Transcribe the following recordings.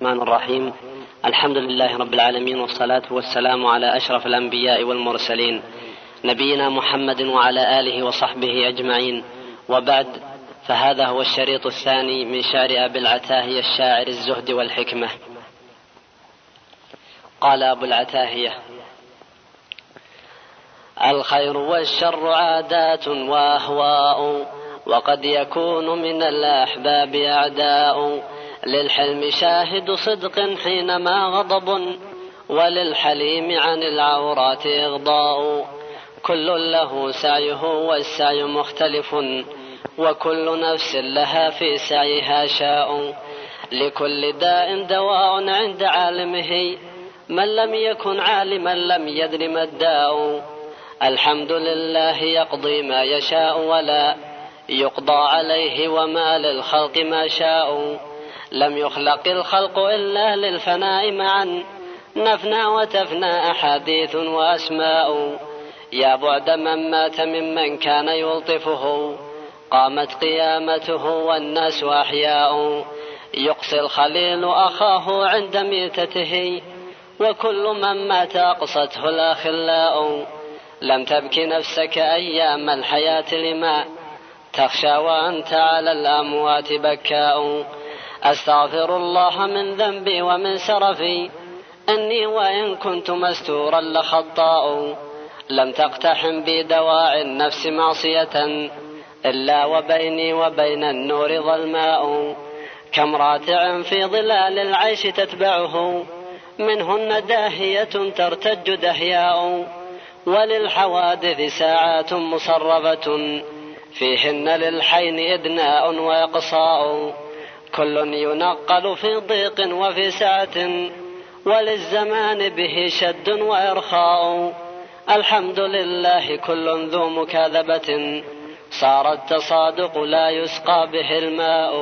الرحمن الرحيم. الحمد لله رب العالمين والصلاة والسلام على أشرف الأنبياء والمرسلين. نبينا محمد وعلى آله وصحبه أجمعين. وبعد فهذا هو الشريط الثاني من شعر أبي العتاهية الشاعر الزهد والحكمة. قال أبو العتاهية الخير والشر عادات وأهواء وقد يكون من الأحباب أعداء. للحلم شاهد صدق حينما غضب وللحليم عن العورات إغضاء. كل له سعيه والسعي مختلف وكل نفس لها في سعيها شاء. لكل داء دواء عند عالمه من لم يكن عالما لم يدر ما الداء الحمد لله يقضي ما يشاء ولا يقضى عليه وما للخلق ما شاء. لم يخلق الخلق إلا للفناء معا. نفنى وتفنى أحاديث وأسماء. يا بعد من مات ممن كان يلطفه. قامت قيامته والناس أحياء. يقصي الخليل أخاه عند ميتته. وكل من مات أقصته الأخلاء. لم تبك نفسك أيام الحياة لما تخشى وأنت على الأموات بكاء. أستغفر الله من ذنبي ومن سرفي أني وإن كنت مستورا لخطاء. لم تقتحم بي دواعي النفس معصية. إلا وبيني وبين النور ظلماء. كم راتع في ظلال العيش تتبعه. منهن داهية ترتج دهياء. وللحوادث ساعات مصرفة. فيهن للحين إدناء وإقصاء. كل ينقل في ضيق وفي سعة وللزمان به شد وإرخاء. الحمد لله كل ذو مكاذبة صار التصادق لا يسقى به الماء.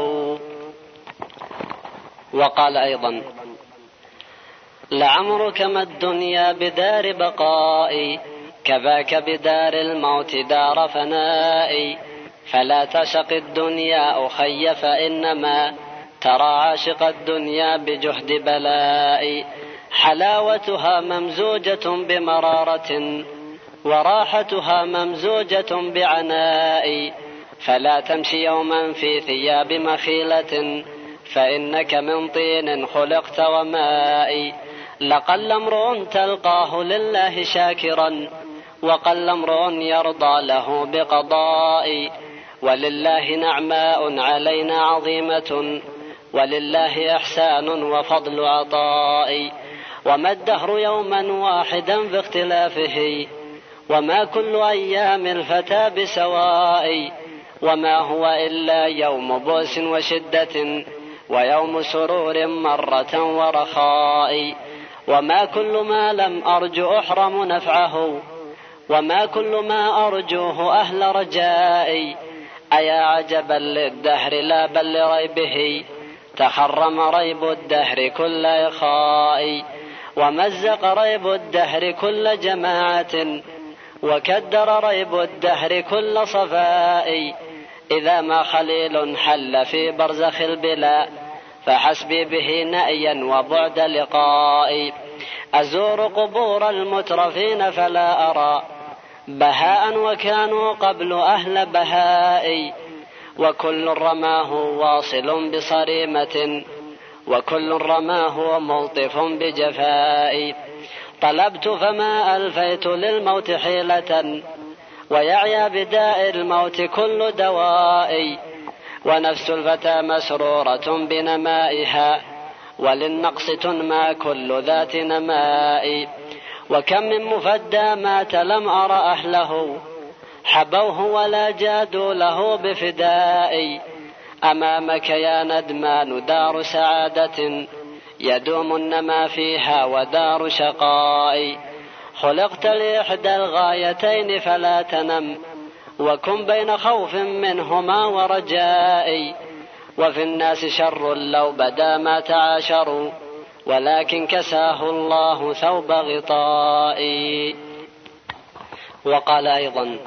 وقال أيضا لعمرك ما الدنيا بدار بقائي كذاك بدار الموت دار فنائي. فلا تشق الدنيا أخي فإنما ترى عاشق الدنيا بجهد بلاء. حلاوتها ممزوجة بمرارة وراحتها ممزوجة بعناء. فلا تمشي يوما في ثياب مخيلة فإنك من طين خلقت وماء. لقل امرؤ تلقاه لله شاكرا وقل امرؤ يرضى له بقضاء. ولله نعماء علينا عظيمة ولله إحسان وفضل عطاء. وما الدهر يوما واحدا في اختلافه وما كل أيام الفتى بسواء. وما هو إلا يوم بؤس وشدة ويوم سرور مرة ورخاء. وما كل ما لم أرجو أحرم نفعه وما كل ما أرجوه أهل رجائي. أيا عجبا للدهر لا بل لريبه. تحرم ريب الدهر كل إخاء ومزق ريب الدهر كل جماعة وكدر ريب الدهر كل صفاء. إذا ما خليل حل في برزخ البلا فحسبي به نأيا وبعد لقائي أزور قبور المترفين فلا أرى بهاء وكانوا قبل أهل بهائي وكل رماه واصل بصريمة وكل رماه ملطف بجفائي طلبت فما ألفيت للموت حيلة ويعيا بداء الموت كل دوائي ونفس الفتى مسرورة بنمائها وللنقص تنمى كل ذات نماء. وكم من مفدى مات لم أر أهله. حبوه ولا جادوا له بفداء أمامك يا ندمان دار سعادة. يدوم النما فيها ودار شقاء خلقت لإحدى الغايتين فلا تنم. وكن بين خوف منهما ورجاء وفي الناس شر لو بدا ما تعاشروا. ولكن كساه الله ثوب غطائي. وقال أيضا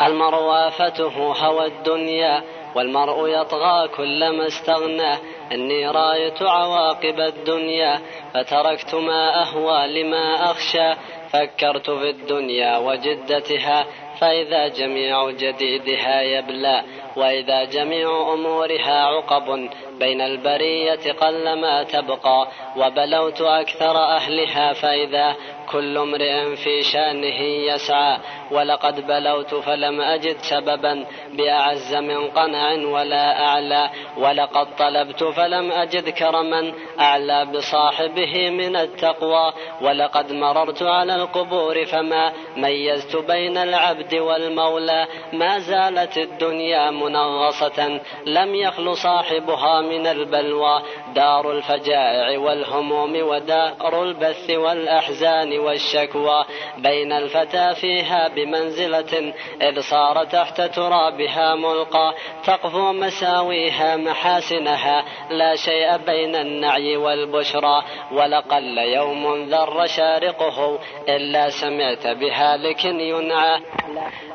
المروافته هوى الدنيا والمرء يطغى كلما استغنى. إني رأيت عواقب الدنيا فتركت ما أهوى لما أخشى. فكرت في الدنيا وجدتها فإذا جميع جديدها يبلى. وإذا جميع أمورها عقب بين البرية قلما تبقى وبلوت أكثر أهلها فإذا كل امرئ في شأنه يسعى. ولقد بلوت فلم أجد سببا بأعز من قنع ولا أعلى. ولقد طلبت فلم أجد كرما أعلى بصاحبه من التقوى. ولقد مررت على القبور فما ميزت بين العبد والمولى. ما زالت الدنيا منغصة لم يخل صاحبها من البلوى دار الفجائع والهموم ودار البث والأحزان والشكوى. بين الفتى فيها بمنزلة إذ صار تحت ترابها ملقى. تقفو مساويها محاسنها لا شيء بين النعي والبشرى. ولقل يوم ذر شارقه إلا سمعت بهالك ينعى.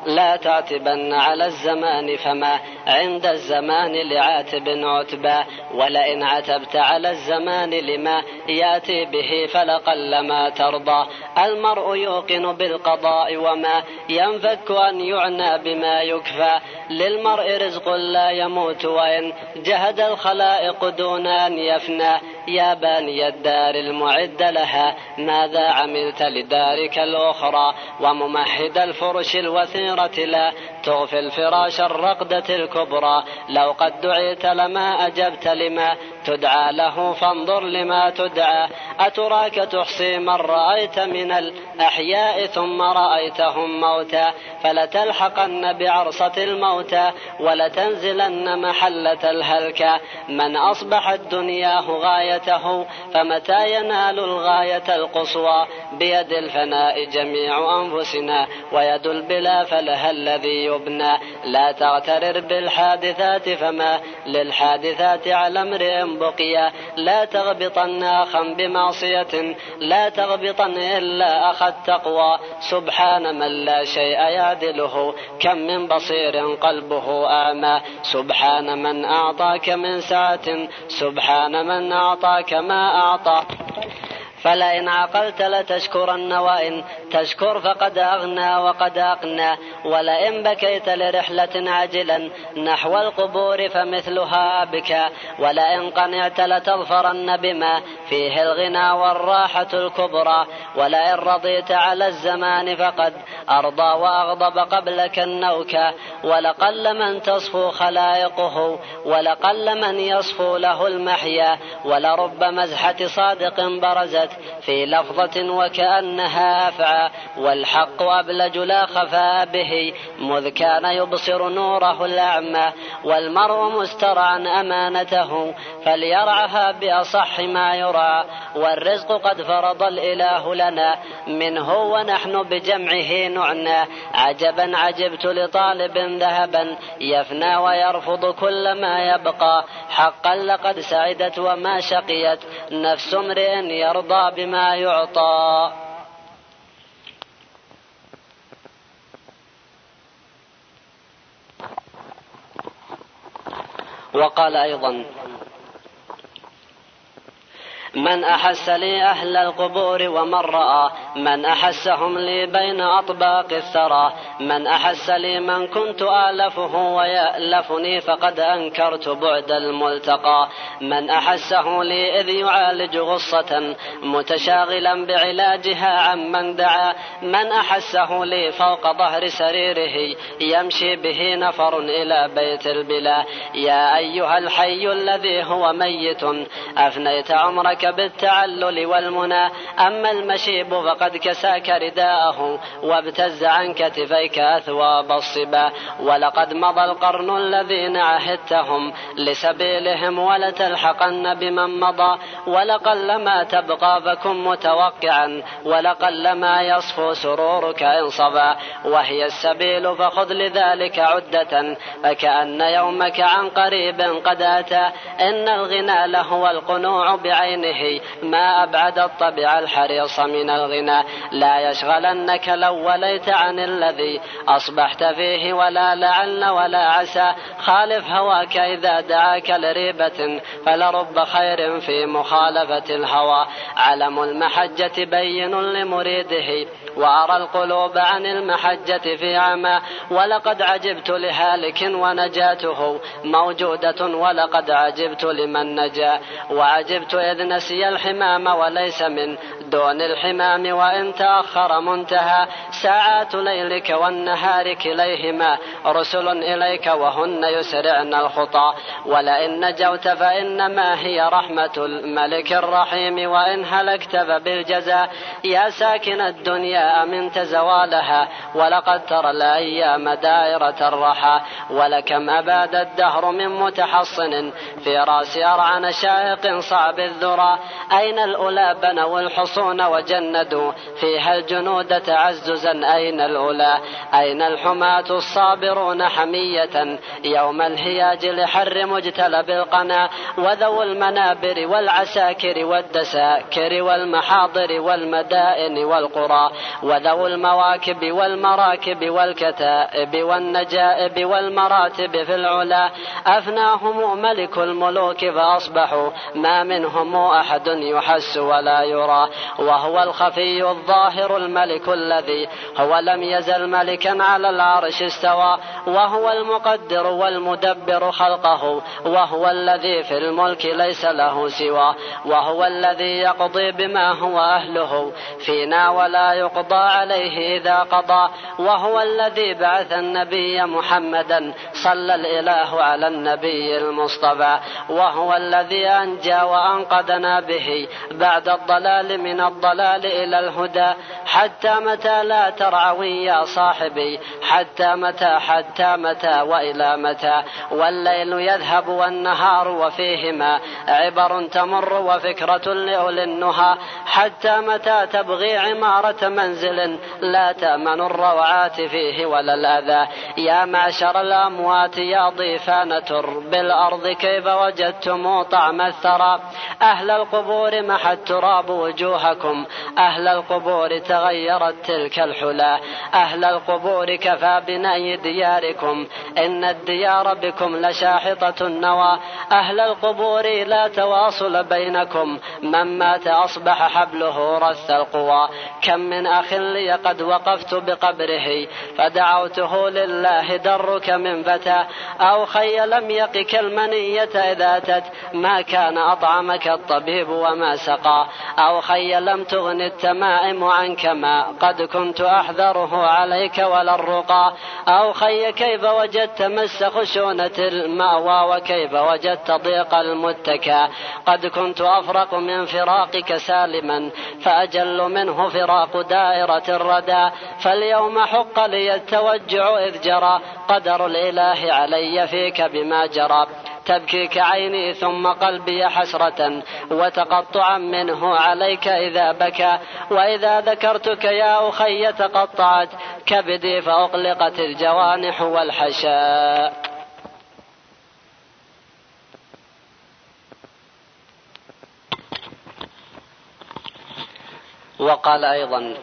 لا تعتبن على الزمان فما عند الزمان لعاتب عتبى ولئن عتبت على الزمان لما يأتي به فلقل ما ترضى. المرء يوقن بالقضاء وما ينفك أن يعنى بما يكفى. للمرء رزق لا يموت وإن جهد الخلائق دون أن يفنى. يا باني الدار المعد لها. ماذا عملت لدارك الأخرى؟ وممهد الفرش الوثيرة لا. تغفي الفراش الرقدة الكبرى. لو قد دعيت لما أجبت لما تدعى له فانظر لما تدعى. أتراك تحصي من رأيت من الأحياء ثم رأيتهم موتى. فلتلحقن بعرصة الموتى ولتنزلن محلة الهلكى. من أصبحت دنياه غايته فمتى ينال الغاية القصوى؟ بيد الفناء جميع أنفسنا ويد البلا فلها الذي يبنى. لا تغترر بالحادثات فما للحادثات على امرئ بقيا لا تغبطن أخا بمعصية لا تغبطن إلا أخا التقوى. سبحان من لا شيء يعدله كم من بصير قلبه أعمى. سبحان من أعطاك من سعة سبحان من أعطاك ما أعطى. فلئن عقلت لتشكرن وإن تشكر فقد أغنى وقد أقنى ولئن بكيت لرحلة عاجلا نحو القبور فمثلها أبكى ولئن قنعت لتظفرن بما فيه الغنى والراحة الكبرى ولئن رضيت على الزمان فقد أرضى وأغضب قبلك النوكا ولقل من تصفو خلائقه ولقل من يصفو له المحيا ولرب مزحة صادق برزت في لفظة وكأنها أفعى والحق أبلج لا خفى به مذ كان يبصر نوره الأعمى والمرء مسترعا أمانته فليرعها بأصح ما يرعى والرزق قد فرض الإله لنا منه ونحن بجمعه نعنى عجبا عجبت لطالب ذهبا يفنى ويرفض كل ما يبقى حقا لقد سعدت وما شقيت نفس امرئ يرضى بما يعطى. وقال أيضا من أحس لي أهل القبور ومن رأى من أحسهم لي بين أطباق الثرى من أحس لي من كنت آلفه ويألفني فقد أنكرت بعد الملتقى من أحسه لي إذ يعالج غصة متشاغلا بعلاجها عمن دعا من أحسه لي فوق ظهر سريره يمشي به نفر إلى بيت البلا. يا أيها الحي الذي هو ميت أفنيت عمرك بالتعلل والمنى. أما المشيب فقد كساك رداءه وابتز عن كتفيك أثواب الصبا. ولقد مضى القرن الذين عهدتهم لسبيلهم ولتلحقن بمن مضى. ولقل ما تبقى فكن متوقعا. ولقل ما يصفو سرورك إن صبا. وهي السبيل فخذ لذلك عدة. فكأن يومك عن قريب قد أتى. إن الغنى لهو القنوع بعينه. به ما أبعد الطبع الحريص من الغنى. لا يشغلنك لو وليت عن الذي أصبحت فيه ولا لعل ولا عسى. خالف هواك إذا دعاك لريبة فلرب خير في مخالفة الهوى. علم المحجة بين لمريده وأرى القلوب عن المحجة في عمى. ولقد عجبت لهالك ونجاته موجودة ولقد عجبت لمن نجا. وعجبت إذ نسي الحمام وليس من دون الحمام وإن تأخر منتهى ساعات ليلك والنهار كليهما رسل إليك وهن يسرعن الخطى ولئن نجوت فإنما هي رحمة الملك الرحيم وإن هلكت فبالجزاء يا ساكن الدنيا أمنت زوالها ولقد ترى الأيام دائرة الرحى ولكم أباد الدهر من متحصن في رأس أرعن شائق صعب الذرى أين الأولى بنوا الحصون وجندوا؟ فيها الجنود تعززا أين الأولى؟ أين الحماة الصابرون حمية؟ يوم الهياج لحر مجتلب القنا وذو المنابر والعساكر والدساكر والمحاضر والمدائن والقرى وذو المواكب والمراكب والكتائب والنجائب والمراتب في العلا. أفناهم ملك الملوك فأصبحوا ما منهم أحد يحس ولا يرى وهو الخفي الظاهر الملك الذي هو لم يزل ملكا على العرش استوى وهو المقدر والمدبر خلقه وهو الذي في الملك ليس له سوى وهو الذي يقضي بما هو أهله فينا ولا يقضى عليه إذا قضى وهو الذي بعث النبي محمدا صلى الإله على النبي المصطفى وهو الذي أنجى وأنقذنا به بعد الضلال من الضلال إلى الهدى حتى متى لا ترعوي يا صاحبي حتى متى حتى متى وإلى متى. والليل يذهب والنهار وفيهما عبر تمر وفكرة لأولي النهى. حتى متى تبغي عمارة منزل لا تأمن الروعات فيه ولا الأذى. يا معشر الأموات يا ضيفان ترب الأرض كيف وجدتم طعم الثرى؟ أهل القبور محى التراب وجوهكم. أهل القبور تغيرت تلك الحلا. أهل القبور كفى بني دياركم. إن الديار بكم لشاحطة النوى. أهل القبور لا تواصل بينكم. من مات أصبح حبله رث القوى. كم من أخ لي قد وقفت بقبره. فدعوته لله درك من فتى. أو خي لم يقك المنية إذا أتت. ما كان أطعمك الطبيب. وما سقى. أو خي لم تغن التمائم عنك ما قد كنت أحذره عليك ولا الرقى. أو خي كيف وجدت مس خشونة المأوى وكيف وجدت ضيق المتكى. قد كنت أفرق من فراقك سالما فأجل منه فراق دائرة الردى. فاليوم حق لي التوجع إذ جرى. قدر الإله علي فيك بما جرى. تبكيك عيني ثم قلبي حسرة وتقطعا منه عليك إذا بكى. وإذا ذكرتك يا أخي تقطعت كبدي فأقلقت الجوانح والحشاء. وقال أيضا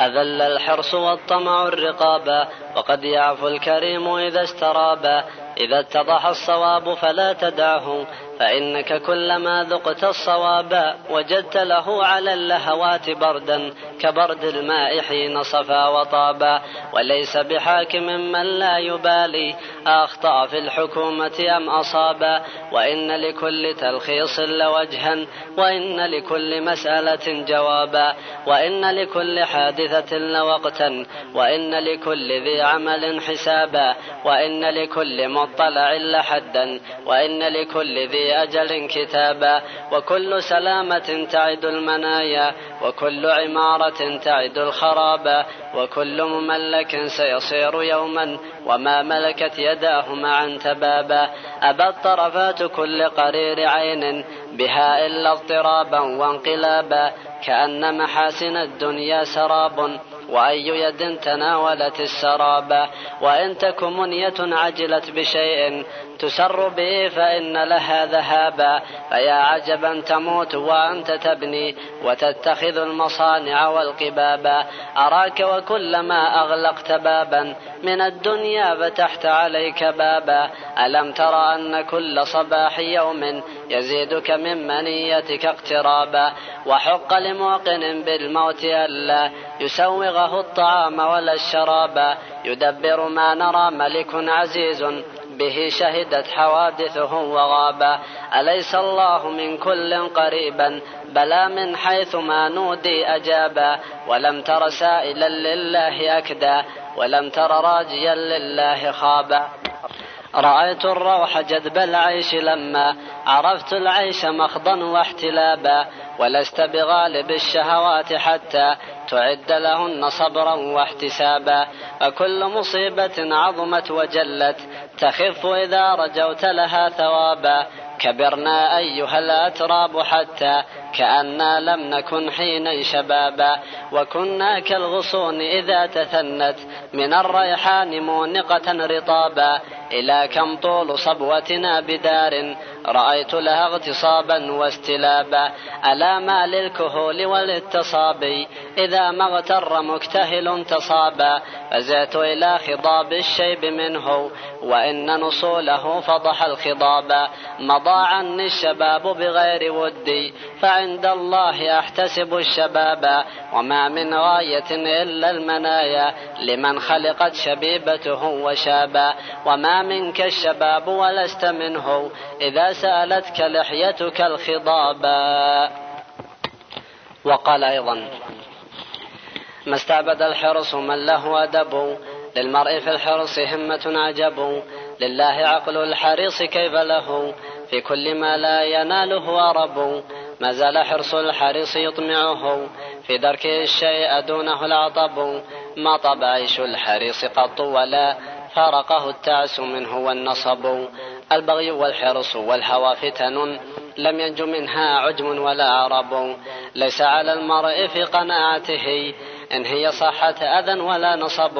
أذل الحرص والطمع الرقابا وقد يعفو الكريم إذا استرابا إذا اتضح الصواب فلا تدعه فإنك كلما ذقت الصواب وجدت له على اللهوات بردا كبرد الماء حين صفا وطابا وليس بحاكم من لا يبالي أخطأ في الحكومة أم أصابا وإن لكل تلخيص لوجها وإن لكل مسألة جوابا. وإن لكل حادثة لوقتا وإن لكل ذي عمل حسابا. وإن لكل مطلع لحدا وإن لكل ذي أجل كتابا وكل سلامة تعد المنايا وكل عمارة تعد الخرابا وكل مملك سيصير يوما وما ملكت يداه معا تبابا أبت طرفات كل قرير عين بها إلا اضطرابا وانقلابا كأن محاسن الدنيا سراب وأي يد تناولت السراب. وإن تك منية عجلت بشيء تسر به فإن لها ذهابا فيا عجبا تموت وأنت تبني وتتخذ المصانع والقبابا. أراك وكلما أغلقت بابا من الدنيا فتحت عليك بابا. ألم ترى أن كل صباح يوم يزيدك من منيتك اقترابا؟ وحق لموقن بالموت ألا يسوغه الطعام ولا الشرابا. يدبر ما نرى ملك عزيز به شهدت حوادثه وغابا. أليس الله من كل قريبا؟ بلى من حيث ما نودي أجابا. ولم تر سائلا لله أكدا. ولم تر راجيا لله خابا. رأيت الروح جذب العيش لما. عرفت العيش مخضا واحتلابا. ولست بغالب الشهوات حتى. تعد لهن صبرا واحتسابا فكل مصيبة عظمت وجلت تخف إذا رجوت لها ثوابا. كبرنا أيها الأتراب حتى كأنا لم نكن حينا شبابا. وكنا كالغصون إذا تثنت من الريحان مونقة رطابا. إلى كم طول صبوتنا بدار رأيت لها اغتصابا واستلابا. ألا ما للكهول وللتصابي إذا ما اغتر مكتهل تصابا فزعت إلى خضاب الشيب منه وإن نصوله فضح الخضابا مضى عني الشباب بغير ودي فعند الله أحتسب الشباب. وما من غاية إلا المنايا لمن خلقت شبيبته وشابا. وما منك الشباب ولست منه. إذا سألتك لحيتك الخضابا وقال أيضا ما استعبد الحرص من له أدب للمرء في الحرص همة عجب لله عقل الحريص كيف له في كل ما لا يناله أرب ما زال حرص الحريص يطمعه في درك الشيء دونه العطب ما طب عيش الحريص قط ولا فارقه التعس منه والنصب. البغي والحرص والهوى فتن لم ينج منها عجم ولا عرب ليس على المرء في قناعته إن هي صحة أذى ولا نصب.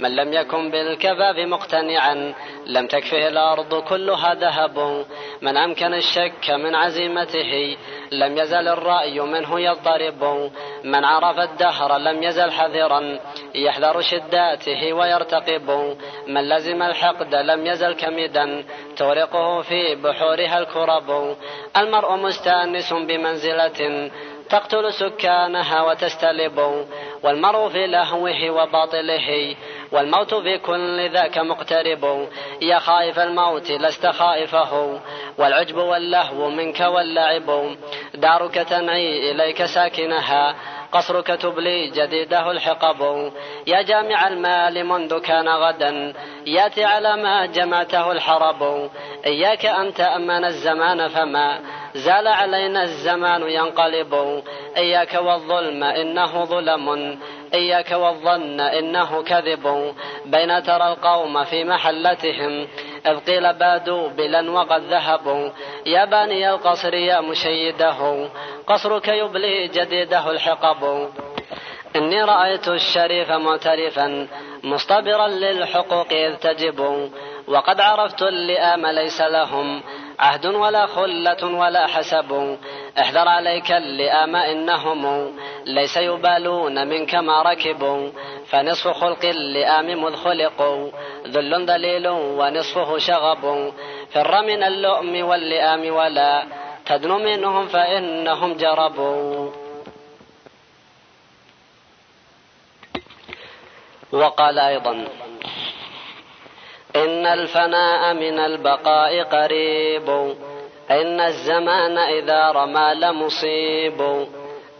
من لم يكن بالكباب مقتنعا لم تكفه الأرض كلها ذهب. من أمكن الشك من عزيمته لم يزل الرأي منه يضطرب. من عرف الدهر لم يزل حذرا يحذر شداته ويرتقب. من لزم الحقد لم يزل كمدا تغرقه في بحورها الكرب. المرء مستأنس بمنزلة تقتل سكانها وتستلب والمرء في لهوه وباطله والموت في كل ذاك مقترب. يا خائف الموت لست خائفه والعجب واللهو منك واللعب. دارك تنعي إليك ساكنها قصرك تبلي جديده الحقب. يا جامع المال منذ كان غدا ياتي على ما جمعته الحرب. إياك أن تأمن الزمان فما زال علينا الزمان ينقلب. إياك والظلم إنه ظلم. إياك والظن إنه كذب. بين ترى القوم في محلتهم. إذ قيل بادوا بلا وقد ذهبوا. يا باني القصر يا مشيده. قصرك يبلي جديده الحقب. إني رأيت الشريف معترفا مصطبرا للحقوق إذ تجب. وقد عرفت اللئام ليس لهم. عهد ولا خلة ولا حسب. احذر عليك اللئام إنهم ليس يبالون منك ما ركبوا فنصف خلق اللئام مذ خلقوا ذل ذليل ونصفه شغب. فر من اللؤم واللئام ولا تدن منهم فإنهم جربوا وقال أيضا إن الفناء من البقاء قريب. إن الزمان إذا رمى لمصيب.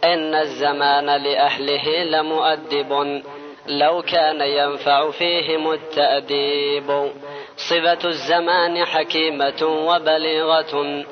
إن الزمان لأهله لمؤدب. لو كان ينفع فيهم التأديب. صفة الزمان حكيمة وبليغة.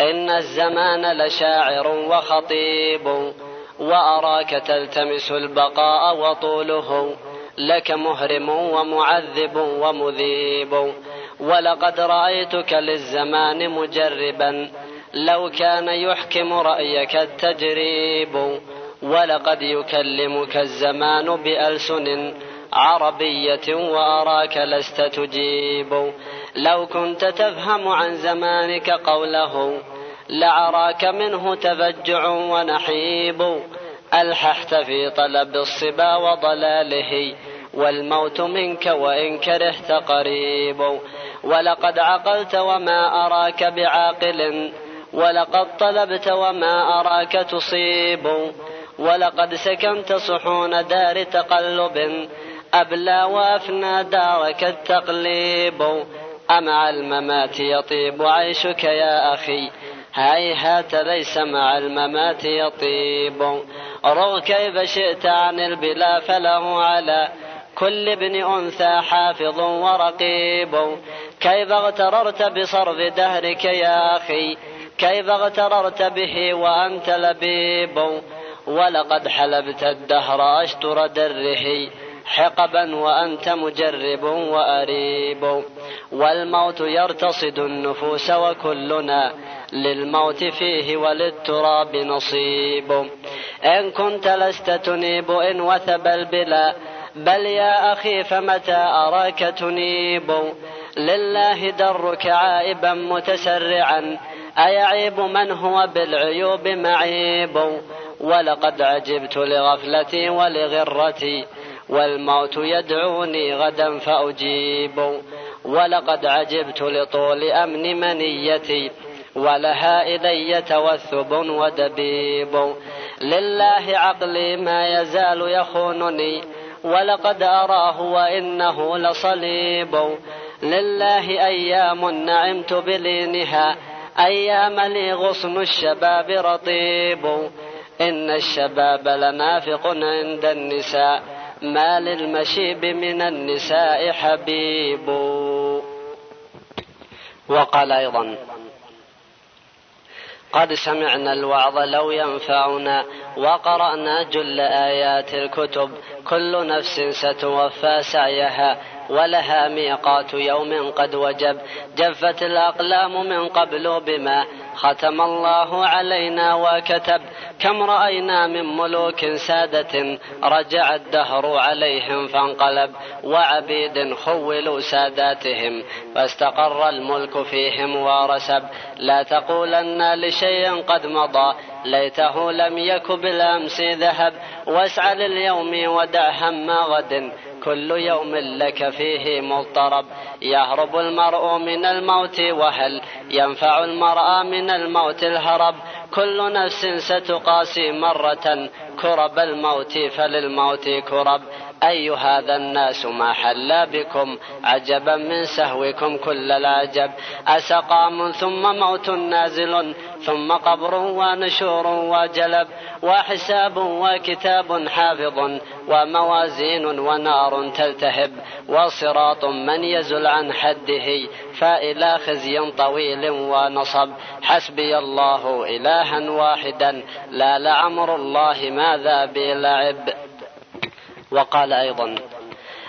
إن الزمان لشاعر وخطيب. وأراك تلتمس البقاء وطوله. لك مهرم ومعذب ومذيب. ولقد رأيتك للزمان مجربا لو كان يحكم رأيك التجريب. ولقد يكلمك الزمان بألسن عربية وأراك لست تجيب. لو كنت تفهم عن زمانك قوله لعراك منه تفجع ونحيب. ألححت في طلب الصبا وضلاله والموت منك وإن كرهت قريب. ولقد عقلت وما أراك بعاقل ولقد طلبت وما أراك تصيب. ولقد سكنت صحون دار تقلب أبلى وأفنى دارك التقليب. أمع الممات يطيب عيشك يا أخي هيهات ليس مع الممات يطيب. رغ كيف شئت عن البلا فله على كل ابن أنثى حافظ ورقيب. كيف اغتررت بصرف دهرك يا أخي؟ كيف اغتررت به وأنت لبيب؟ ولقد حلبت الدهر أشتر دره. حقبا وأنت مجرب وأريب. والموت يرتصد النفوس وكلنا للموت فيه وللتراب نصيب. إن كنت لست تنيب إن وثب البلا بل يا أخي فمتى أراك تنيب؟ لله درك عائبا متسرعا أيعيب من هو بالعيوب معيب؟ ولقد عجبت لغفلتي ولغرتي والموت يدعوني غدا فأجيب. ولقد عجبت لطول أمن منيتي ولها إلي توثب ودبيب. لله عقلي ما يزال يخونني ولقد أراه وإنه لصليب. لله أيام نعمت بلينها أيام لي غصن الشباب رطيب. إن الشباب لنافق عند النساء ما للمشيب من النساء حبيب. وقال أيضا قد سمعنا الوعظ لو ينفعنا وقرأنا جل آيات الكتب كل نفس ستوفى سعيها ولها ميقات يوم قد وجب جفت الأقلام من قبل بما ختم الله علينا وكتب. كم رأينا من ملوك سادة رجع الدهر عليهم فانقلب وعبيد خولوا ساداتهم فاستقر الملك فيهم ورسب. لا تقولن لشيء قد مضى ليته لم يك بالأمس ذهب. واسعى لليوم ودع هم غد كل يوم لك فيه مضطرب. يهرب المرء من الموت وهل ينفع المرء من الموت الهرب؟ كل نفس ستقاسي مرة كرب الموت فللموت كرب. أي هذا الناس ما حل بكم؟ عجبا من سهوكم كل العجب. أسقام ثم موت نازل ثم قبر ونشور وجلب. وحساب وكتاب حافظ وموازين ونار تلتهب. وصراط من يزل عن حده فإلى خزي طويل ونصب. حسبي الله إلها واحدا لا لعمر الله ماذا بلعب. وقال أيضا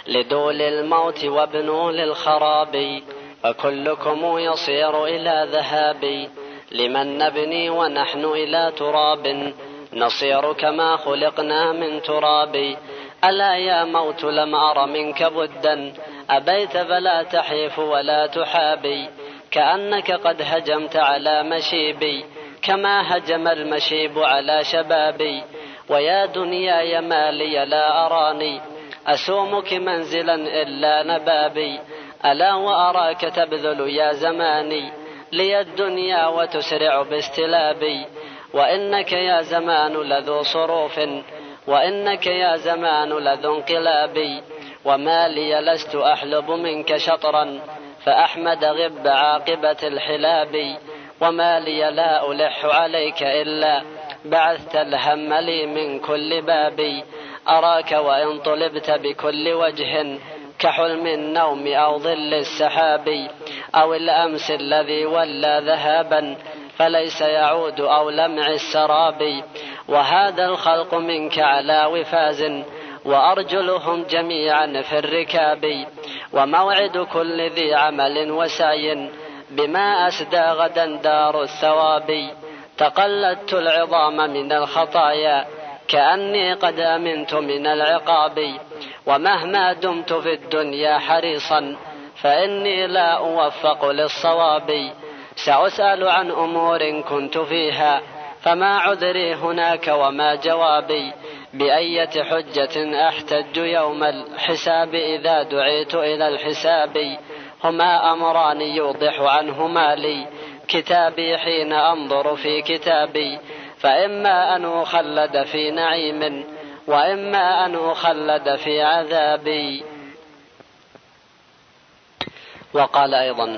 لدول الموت وابنوا للخراب فكلكم يصير إلى ذهاب. لمن نبني ونحن إلى تراب نصير كما خلقنا من تراب. ألا يا موت لم أر منك بدا أبيت فلا تحيف ولا تحابي. كأنك قد هجمت على مشيبي كما هجم المشيب على شبابي. ويا دنياي ما لا أراني. أسومك منزلا إلا نبابي. ألا وأراك تبذل يا زماني. لي الدنيا وتسرع باستلابي. وإنك يا زمان لذو صروف. وإنك يا زمان لذو انقلابي وما لي لست أحلب منك شطرا. فأحمد غب عاقبة الحلاب. وما لي لا ألح عليك إلا بعثت الهم لي من كل باب أراك وإن طلبت بكل وجه كحلم النوم أو ظل السحاب أو الأمس الذي ولى ذهابا فليس يعود أو لمع السراب وهذا الخلق منك على وفاز وأرجلهم جميعا في الركاب وموعد كل ذي عمل وسعي بما أسدى غدا دار الثواب. تقلدت العظام من الخطايا كأني قد أمنت من العقاب. ومهما دمت في الدنيا حريصا فإني لا أوفق للصواب. سأسأل عن أمور كنت فيها فما عذري هناك وما جوابي؟ بأية حجة أحتج يوم الحساب إذا دعيت إلى الحساب؟ هما أمران يوضح عنهما لي. كتابي حين أنظر في كتابي. فإما أن أخلد في نعيم وإما أن أخلد في عذابي. وقال أيضا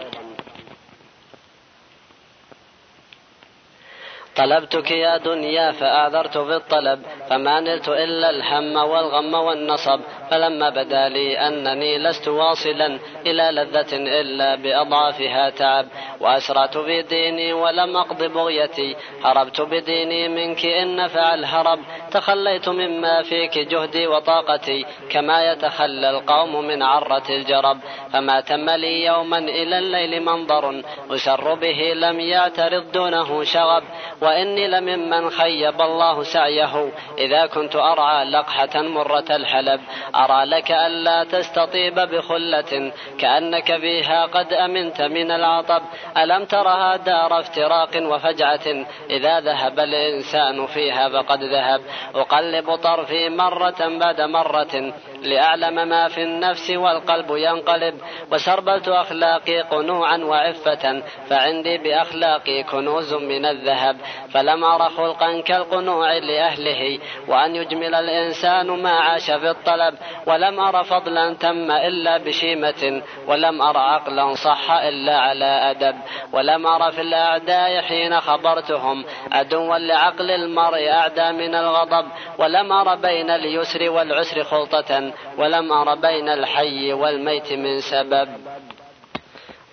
طلبتك يا دنيا فآذرت في الطلب فما نلت إلا الهم والغم والنصب. فلما بدا لي أنني لست واصلا إلى لذة إلا بأضعافها تعب وأسرعت في ديني ولم أقض بغيتي هربت بديني منك إن نفع الهرب تخليت مما فيك جهدي وطاقتي كما يتخلى القوم من عرة الجرب. فما تم لي يوما إلى الليل منظر أسر به لم يعترض دونه شغب وإني لممن خيب الله سعيه إذا كنت أرعى لقحة مرة الحلب. أرى لك ألا تستطيب بخلة كأنك فيها قد أمنت من العطب. ألم ترها دار افتراق وفجعة؟ إذا ذهب الإنسان فيها فقد ذهب. أقلب طرفي مرة بعد مرة لأعلم ما في النفس والقلب ينقلب. وسربلت أخلاقي قنوعا وعفة فعندي بأخلاقي كنوز من الذهب. فلم أر خلقا كالقنوع لأهله وأن يجمل الإنسان ما عاش في الطلب. ولم أر فضلا تم إلا بشيمة ولم أر عقلا صح إلا على أدب ولم أر في الأعداء حين خبرتهم. عدوا لعقل المرء أعدى من الغضب ولم أر بين اليسر والعسر خلطة ولم أر بين الحي والميت من سبب.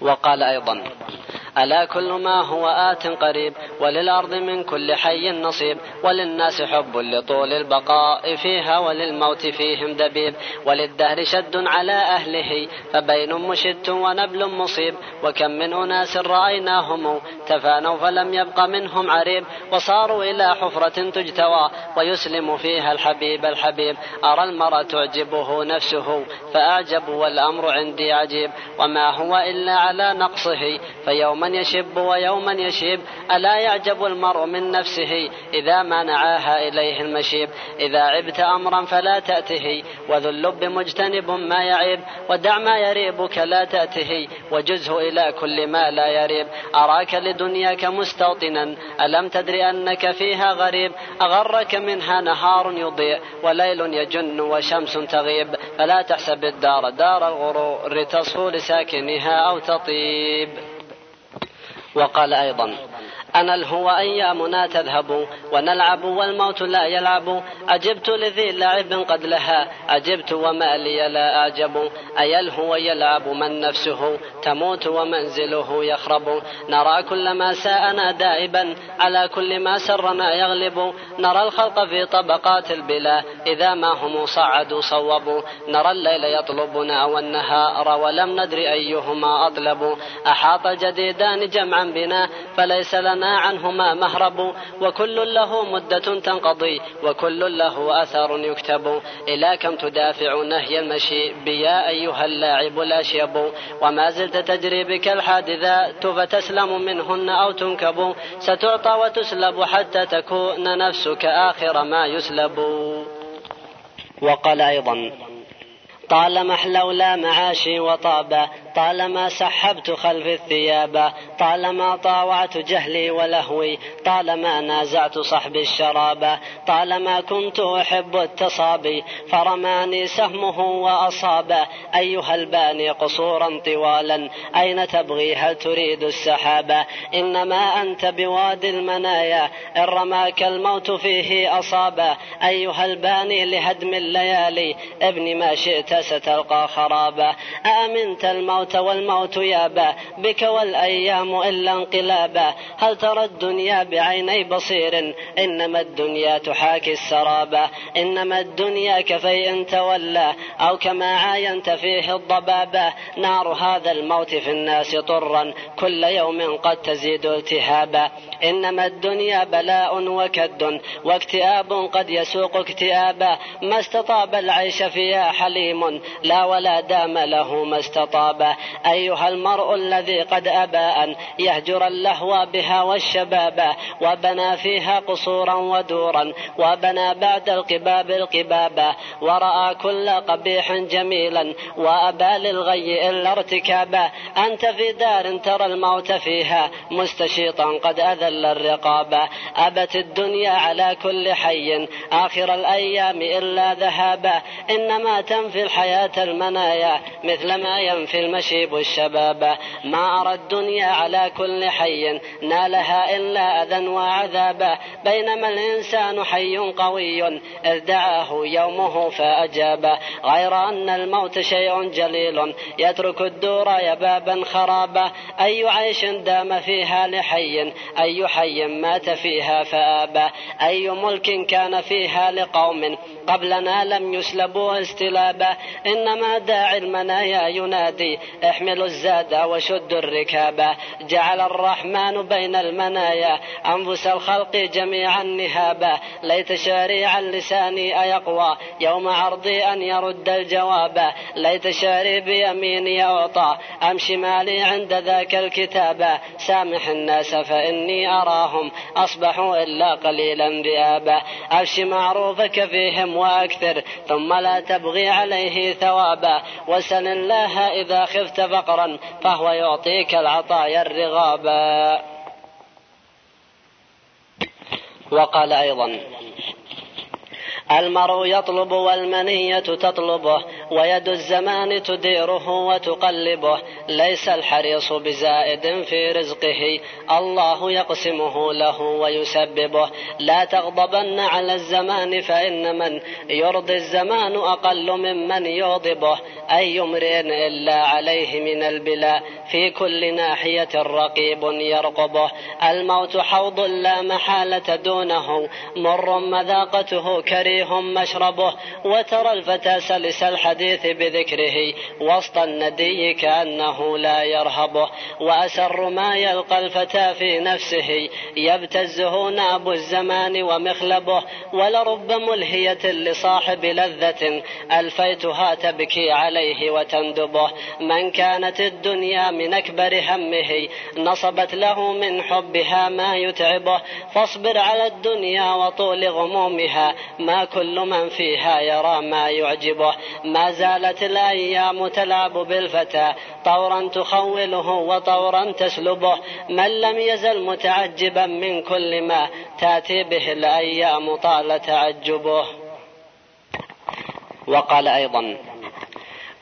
وقال أيضا ألا كل ما هو آت قريب وللأرض من كل حي نصيب وللناس حب لطول البقاء فيها وللموت فيهم دبيب وللدهر شد على أهله فبين مشت ونبل مصيب وكم من أناس رأيناهم تفانوا فلم يبق منهم عريب وصاروا إلى حفرة تجتوى ويسلم فيها الحبيب الحبيب أرى المرء تعجبه نفسه فأعجب والأمر عندي عجيب وما هو إلا على نقصه فيوم يوما يشب ويوما يشيب ألا يعجب المرء من نفسه إذا ما نعاها إليه المشيب. إذا عبت أمرا فلا تأته وذو اللب مجتنب ما يعيب. ودع ما يريبك لا تأته وجزه إلى كل ما لا يريب. أراك لدنياك مستوطنا ألم تدر أنك فيها غريب؟ أغرك منها نهار يضيء وليل يجن وشمس تغيب. فلا تحسب الدار دار الغرور تصفو لساكنها أو تطيب. وقال أيضا أنا الهو أيامنا تذهب ونلعب والموت لا يلعب. أجبت لذي لعب قد لها أجبت وما لي لا أعجب. أيلهو يلعب من نفسه تموت ومنزله يخرب. نرى كل ما ساءنا دائبا على كل ما سرنا يغلب. نرى الخلق في طبقات البلا إذا ما هم صعدوا صوبوا نرى الليل يطلبنا والنهار ولم ندر أيهما أطلب. أحاط الجديدان جمعا بنا فليس لنا ما عنهما مهرب وكل له مدة تنقضي وكل له أثر يكتب. إلى كم تدافع نهي المشي؟ بيا أيها اللاعب الأشيب وما زلت تجري بك الحادثات فتسلم منهن أو تنكب. ستعطى وتسلب حتى تكون نفسك آخر ما يسلب. وقال أيضا طالما احلولا معاشي وطابا طالما سحبت خلف الثياب طالما طاوعت جهلي ولهوي طالما نازعت صحب الشراب طالما كنت أحب التصابي فرماني سهمه وأصاب. أيها الباني قصورا طوالا أين تبغي؟ هل تريد السحاب؟ إنما أنت بوادي المنايا إن رماك الموت فيه أصاب. أيها الباني لهدم الليالي ابن ما شئت ستلقى خرابا أأمنت الموت الموت والموت يابا بك والأيام إلا انقلابا. هل ترى الدنيا بعيني بصير؟ إنما الدنيا تحاكي السرابا. إنما الدنيا كفيء تولى أو كما عاينت فيه الضبابا. نار هذا الموت في الناس طرا كل يوم قد تزيد التهابا. إنما الدنيا بلاء وكد واكتئاب قد يسوق اكتئابا. ما استطاب العيش فيها حليم لا ولا دام له ما أيها المرء الذي قد أبى أن يهجر اللهو بها والشباب وبنى فيها قصورا ودورا وبنى بعد القباب القبابا ورأى كل قبيح جميلا وأبى للغي إلا ارتكابا. أنت في دار ترى الموت فيها مستشيطا قد أذل الرقابا أبت الدنيا على كل حي آخر الأيام إلا ذهابا. إنما تنفي الحياة المنايا مثل ما ينفي المشيب الشباب. ما أرى الدنيا على كل حي نالها إلا أذى وعذابا بينما الإنسان حي قوي إذ دعاه يومه فأجاب. غير أن الموت شيء جليل. يترك الدور يبابا خرابا أي عيش دام فيها لحي؟ أي حي مات فيها فآبى أي ملك كان فيها لقوم؟ قبلنا لم يسلبوا استلابا. إنما داعي المنايا ينادي. احملوا الزاد وشدوا الركابا جعل الرحمن بين المنايا. أنفس الخلق جميعا نهابا. ليت شاريع لساني أيقوى. يوم عرضي أن يرد الجواب. ليت شاري بيميني أعطى أم شمالي عند ذاك الكتاب. سامح الناس فإني أراهم. أصبحوا إلا قليلا ذئابا. أفش معروفك فيهم وأكثر. ثم لا تبغي عليه ثوابا. وسل الله إذا خفت فقرا فهو يعطيك العطايا الرغابا. وقال أيضا المرء يطلب والمنية تطلبه ويد الزمان تديره وتقلبه. ليس الحريص بزائد في رزقه الله يقسمه له ويسببه. لا تغضبن على الزمان فإن من يرضي الزمان أقل ممن يغضبه. أي امرئ إلا عليه من البلاء في كل ناحية رقيب يرقبه. الموت حوض لا محالة دونه مر مذاقته كريه مشربه وترى الفتى سلس الحديث بذكره وسط الندي كأنه لا يرهبه وأسر ما يلقى الفتى في نفسه يبتزه ناب الزمان ومخلبه ولرب ملهية لصاحب لذة ألفيتها تبكي عليه وتندبه من كانت الدنيا من أكبر همه نصبت له من حبها ما يتعبه فاصبر على الدنيا وطول غمومها ما كل من فيها يرى ما يعجبه. ما زالت الأيام تلعب بالفتى. طورا تخوله وطورا تسلبه. من لم يزل متعجبا من كل ما تأتي به الأيام طال تعجبه. وقال أيضا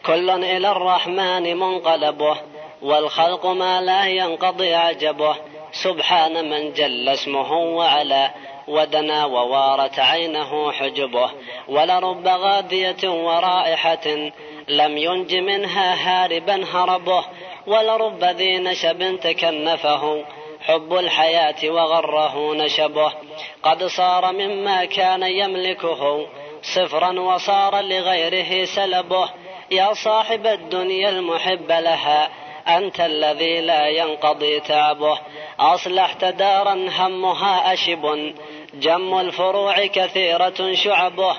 كل إلى الرحمن منقلبه والخلق ما لا ينقضي عجبه. سبحان من جل اسمه وعلا. ودنا ووارت عينه حجبه ولرب غادية ورائحة لم ينج منها هاربا هربه ولرب ذي نشب تكنفه حب الحياة وغره نشبه قد صار مما كان يملكه صفرا وصار لغيره سلبه يا صاحب الدنيا المحب لها أنت الذي لا ينقضي تعبه أصلحت دارا همها أشب. جم الفروع كثيرة شعبه.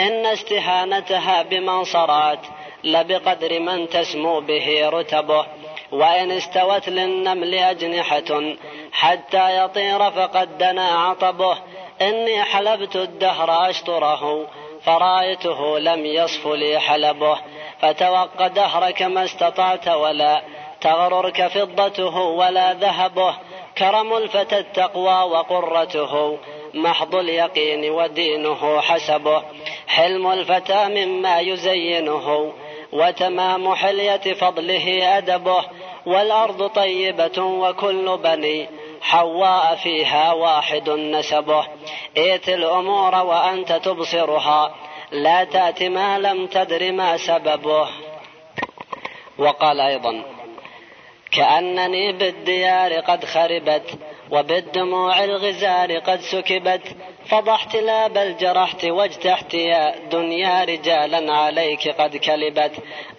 إن استهانتها بمن صرعت لبقدر من تسمو به رتبه. وإن استوت للنمل أجنحة حتى يطير فقد دنا عطبه. إني حلبت الدهر أشطره فرأيته لم يصف لي حلبه. فتوق دهرك ما استطعت ولا تغررك فضته ولا ذهبه كرم الفتى التقوى وقرته محض اليقين ودينه حسبه حلم الفتى مما يزينه وتمام حلية فضله أدبه والأرض طيبة وكل بني حواء فيها واحد نسبه. ائت الأمور وأنت تبصرها لا تأت ما لم تدر ما سببه. وقال أيضا كأنني بالديار قد خربت وبالدموع الغزار قد سكبت. فضحت لا بل جرحت واجتحت يا دنيا رجالا عليك قد كلبت.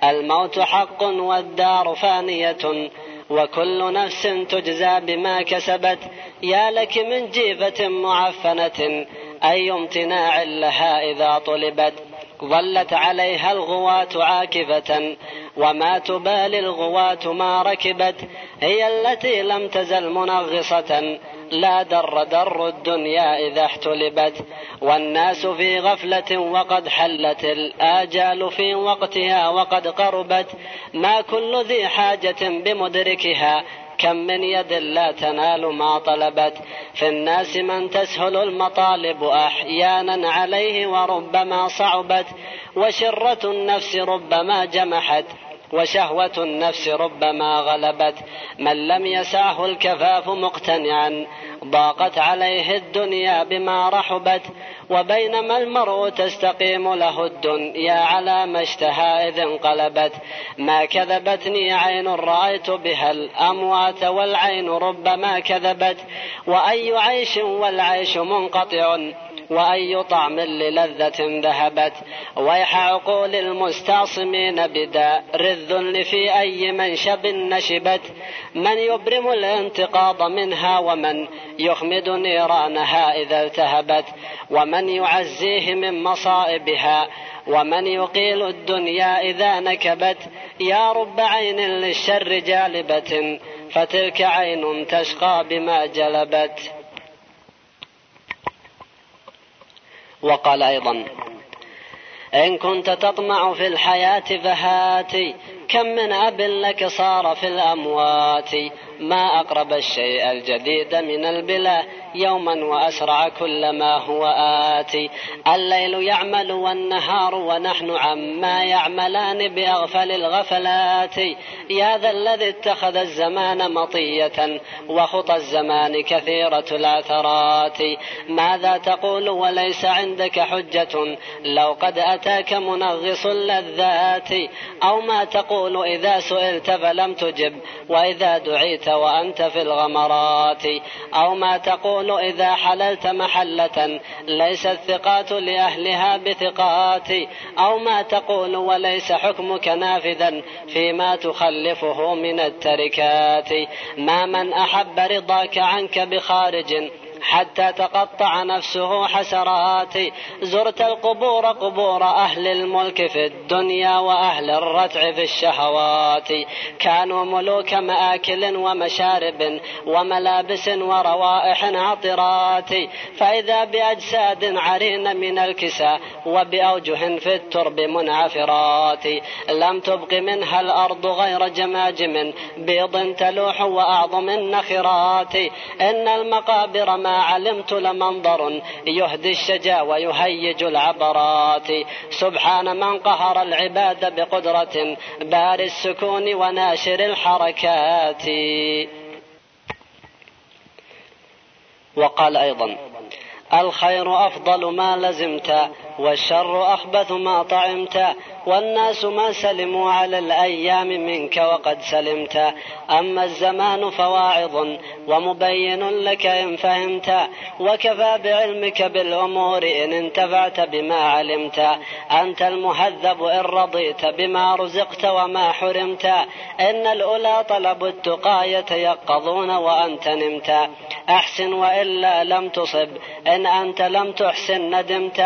الموت حق والدار فانية وكل نفس تجزى بما كسبت. يا لك من جيفة معفنة أي امتناع لها إذا طلبت. ظلت عليها الغواة عاكفة وما تبالي الغواة ما ركبت هي التي لم تزل منغصة. لا در در الدنيا إذا احتلبت والناس في غفلة وقد حلت الآجال في وقتها وقد قربت. ما كل ذي حاجة بمدركها كم من يد لا تنال ما طلبت في الناس من تسهل المطالب أحيانا عليه وربما صعبت وشرة النفس ربما جمحت وشهوة النفس ربما غلبت. من لم يسعه الكفاف مقتنعا ضاقت عليه الدنيا بما رحبت. وبينما المرء تستقيم له الدنيا على ما اشتهى إذ انقلبت. ما كذبتني عين رأيت بها الأموات والعين ربما كذبت. وأي عيش والعيش منقطع. وأي طعم للذة ذهبت. ويح عقول المستعصمين بدار الذل في أي منشب نشبت. من يبرم الانتقاض منها ومن يخمد نيرانها إذا التهبت. ومن يعزيه من مصائبها. ومن يقيل الدنيا إذا نكبت. يا رب عين للشر جالبة. فتلك عين تشقى بما جلبت. وقال أيضا إن كنت تطمع في الحياة فهاتي كم من أب لك صار في الأموات؟ ما أقرب الشيء الجديد من البلا يوما وأسرع كلما هو آتي الليل يعمل والنهار ونحن عما يعملان بأغفل الغفلات. يا ذا الذي اتخذ الزمان مطية وخطى الزمان كثيرة العثرات. ماذا تقول وليس عندك حجة؟ لو قد أتاك منغص اللذات. أو ما تقول إذا سئلت فلم تجب وإذا دعيت وأنت في الغمرات. أو ما تقول إذا حللت محلة ليس الثقات لأهلها بثقات. أو ما تقول وليس حكمك نافذا فيما تخلفه من التركات. ما من أحب رضاك عنك بخارج حتى تقطع نفسه حسرات. زرت القبور قبور أهل الملك في الدنيا وأهل الرتع في الشهوات. كانوا ملوك مآكل ومشارب وملابس وروائح عطرات. فإذا بأجساد عرين من الكسى وبأوجه في الترب منعفرات. لم تبق منها الأرض غير جماجم بيض تلوح وأعظم النخرات. إن المقابر ما علمت لمنظر يهدي الشجا ويهيج العبرات. سبحان من قهر العباد بقدرة بار السكون وناشر الحركات. وقال أيضا الخير أفضل ما لزمت والشر أخبث ما طعمت والناس ما سلموا على الأيام منك وقد سلمت. أما الزمان فواعظ ومبين لك إن فهمت وكفى بعلمك بالأمور إن انتفعت بما علمت. أنت المهذب إن رضيت بما رزقت وما حرمت. إن الأولى طلبوا التقى يتيقظون وأنت نمت. أحسن وإلا لم تصب إن أنت لم تحسن ندمت.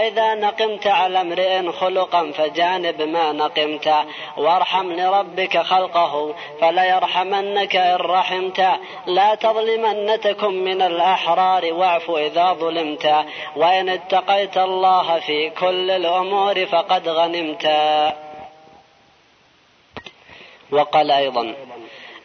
وإذا نقمت على امرئ خلقا فجانب ما نقمت. وارحم لربك خلقه فليرحمنك إن رحمت. لا تظلمن تكن من الأحرار واعف إذا ظلمت. وإن اتقيت الله في كل الأمور فقد غنمت. وقال أيضا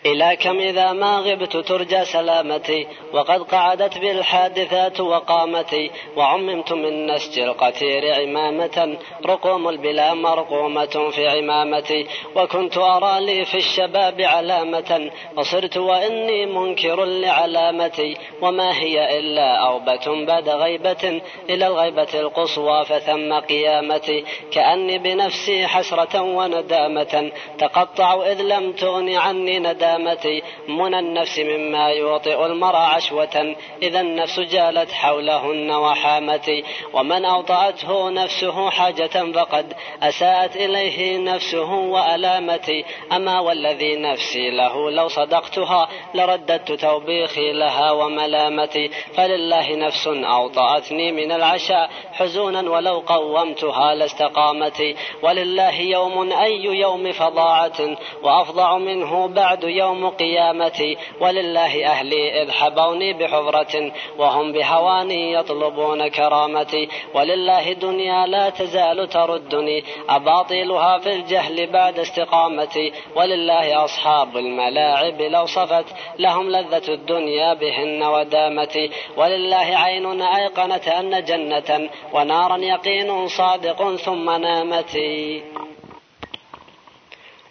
إلى كم إذا ما غبت ترجى سلامتي وقد قعدت بالحادثات وقامتي وعممت من نسج القتير عمامة رقوم البلا مرقومة في عمامتي وكنت أرى لي في الشباب علامة وصرت وإني منكر لعلامتي وما هي إلا أوبة بعد غيبة إلى الغيبة القصوى فثم قيامتي كأني بنفسي حسرة وندامة تقطع إذ لم تغن عني ندامتي من النفس مما يوطئ المرء عشوة إذا النفس جالت حولهن وحامتي ومن أوطأته نفسه حاجة فقد أساءت إليه نفسه وألامتي أما والذي نفسي له لو صدقتها لرددت توبيخي لها وملامتي. فلله نفس أوطأتني من العشاء حزونا ولو قومتها لاستقامتي. ولله يوم أي يوم فظاعة وأفظع منه بعد يوم قيامتي ولله أهلي إذ حبوني بحفرة وهم بهواني يطلبون كرامتي. ولله دنيا لا تزال تردني أباطيلها في الجهل بعد استقامتي. ولله أصحاب الملاعب لو صفت لهم لذة الدنيا بهن ودامتي. ولله عين أيقنت أن جنة ونارا يقين صادق ثم نامتي.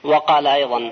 وقال أيضا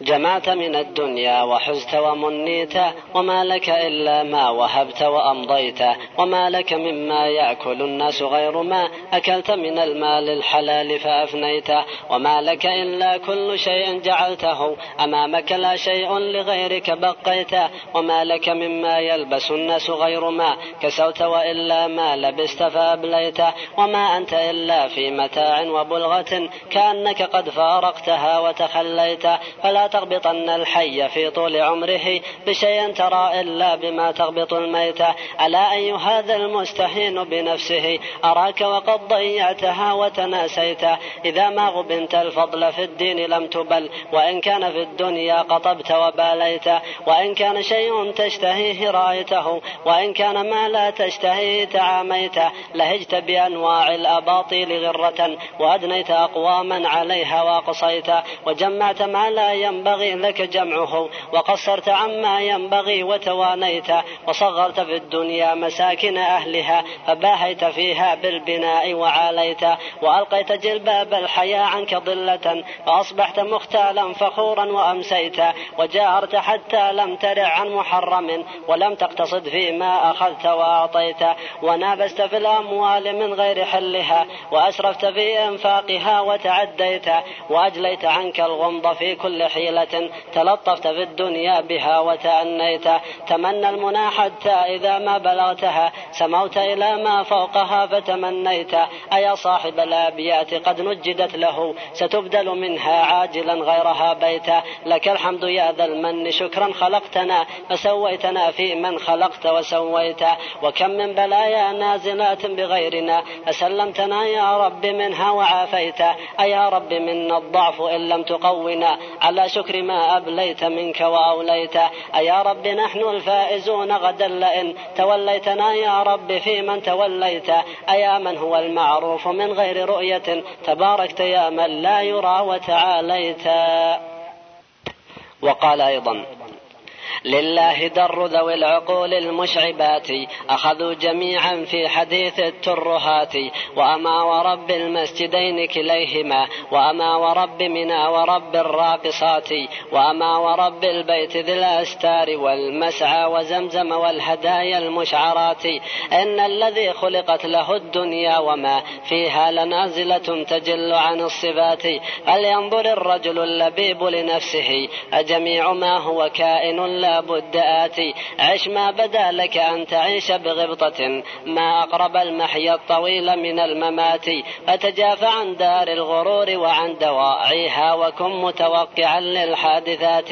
جمعت من الدنيا وحزت ومنيت وما لك إلا ما وهبت وأمضيت وما لك مما يأكل الناس غير ما أكلت من المال الحلال فأفنيت وما لك إلا كل شيء جعلته أمامك لا شيء لغيرك بقيت وما لك مما يلبس الناس غير ما كسوت وإلا ما لبست فأبليت وما أنت إلا في متاع وبلغة كأنك قد فارقتها وتخليت فلا تغبطن الحي في طول عمره بشيء ترى إلا بما تغبط الميت ألا أي هذا المستهين بنفسه؟ أراك وقد ضيعتها وتناسيت. إذا ما غبنت الفضل في الدين لم تبل وإن كان في الدنيا قطبت وباليت. وإن كان شيء تشتهيه رأيته وإن كان ما لا تشتهيه تعاميت. لهجت بأنواع الأباطيل غرة وأدنيت أقواما عليها وأقصيت. وجمعت ما لا ينبغي ينبغي لك جمعه وقصرت عما ينبغي وتوانيت وصغرت في الدنيا مساكن أهلها فباهيت فيها بالبناء وعاليت وألقيت جلباب الحياة عنك ضلة فأصبحت مختالا فخورا وأمسيت وجاهرت حتى لم ترع عن محرم ولم تقتصد فيما أخذت وأعطيت ونابست في الأموال من غير حلها وأسرفت في إنفاقها وتعديت وأجليت عنك الغمض في كل حين. حيلة تلطفت في الدنيا بها وتأنيت. تمنى المنى حتى إذا ما بلغتها سموت إلى ما فوقها فتمنيت. أيا صاحب الأبيات قد نجدت له ستبدل منها عاجلا غيرها بيتا لك الحمد يا ذا المن شكرا خلقتنا فسويتنا في من خلقت وسويت. وكم من بلايا نازلات بغيرنا أسلمتنا يا رب منها وعافيت. أيا رب منا الضعف إن لم تقونا على شكر ما أبليت منك وأوليت. أيا رب نحن الفائزون غدا لئن توليتنا يا رب في من توليت. أيا من هو المعروف من غير رؤية. تباركت يا من لا يرى وتعاليت. وقال أيضا لله در ذوي العقول المشعبات أخذوا جميعا في حديث الترهات وأما ورب المسجدين كليهما وأما ورب منى ورب الراقصات وأما ورب البيت ذي الأستار والمسعى وزمزم والهدايا المشعرات. إن الذي خلقت له الدنيا وما فيها لنازلة تجل عن الصفات. فلينظر الرجل اللبيب لنفسه أجميع ما هو كائن لا بد آتي. عش ما بدا لك أن تعيش بغبطة. ما أقرب المحيا الطويل من الممات. فتجاف عن دار الغرور وعن دواعيها وكن متوقعا للحادثات.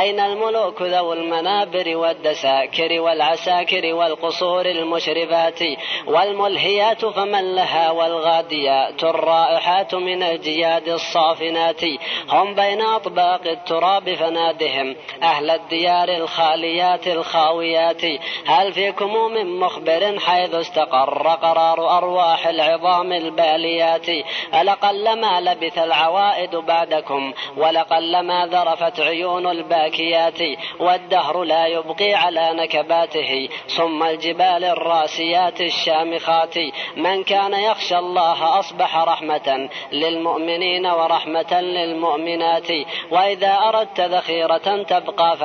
أين الملوك ذو المنابر والدساكر والعساكر والقصور المشرفات والملهيات فمن لها والغاديات الرائحات من الجياد الصافنات. هم بين أطباق التراب فنادهم. أهل الديار الديار الخاليات الخاويات. هل فيكم من مخبر حيث استقر قرار أرواح العظام الباليات؟ ألقل ما لبث العوائد بعدكم ولقل ما ذرفت عيون الباكيات. والدهر لا يبقي على نكباته ثم الجبال الراسيات الشامخات. من كان يخشى الله أصبح رحمة للمؤمنين ورحمة للمؤمنات. وإذا أردت ذخيرة تبقى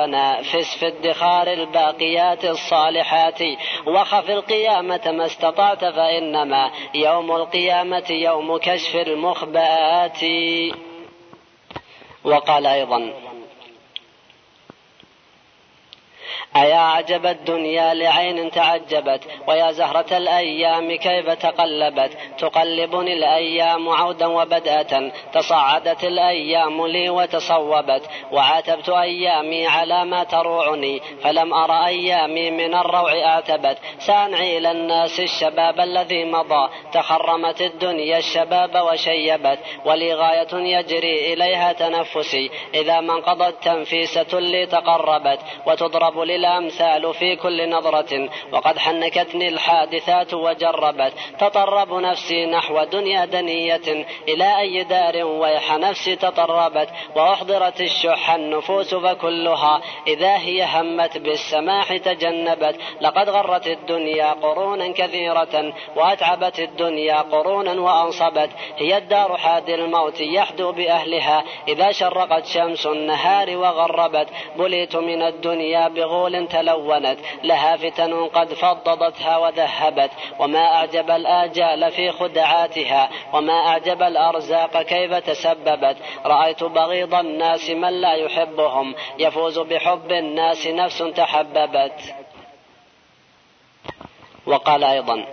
فنافس في ادخار الباقيات الصالحات وخف القيامة ما استطعت فإنما يوم القيامة يوم كشف المخبآت. وقال أيضا أيا عجب الدنيا لعين تعجبت ويا زهرة الأيام كيف تقلبت؟ تقلبني الأيام عودا وبدأة تصعدت الأيام لي وتصوبت وعاتبت أيامي على ما تروعني فلم أر أيامي من الروع أعتبت سأنعي إلى الناس الشباب الذي مضى تخرمت الدنيا الشباب وشيبت ولي غاية يجري إليها تنفسي إذا ما انقضت تنفيسة لي تقربت وتضرب لله الأمثال في كل نظرة وقد حنكتني الحادثات وجربت. تطرب نفسي نحو دنيا دنية إلى أي دار ويح نفسي تطربت. وأحضرت الشح النفوس فكلها إذا هي همت بالسماح تجنبت. لقد غرت الدنيا قرونا كثيرة وأتعبت الدنيا قرونا وأنصبت. هي الدار حاد الموت يحدو بأهلها. إذا شرقت شمس النهار وغربت بليت من الدنيا بغول تلونت لها فتن قد فضضتها وذهبت وما أعجب الآجال في خدعاتها وما أعجب الأرزاق كيف تسببت. رأيت بغيض الناس من لا يحبهم يفوز بحب الناس نفس تحببت. وقال أيضا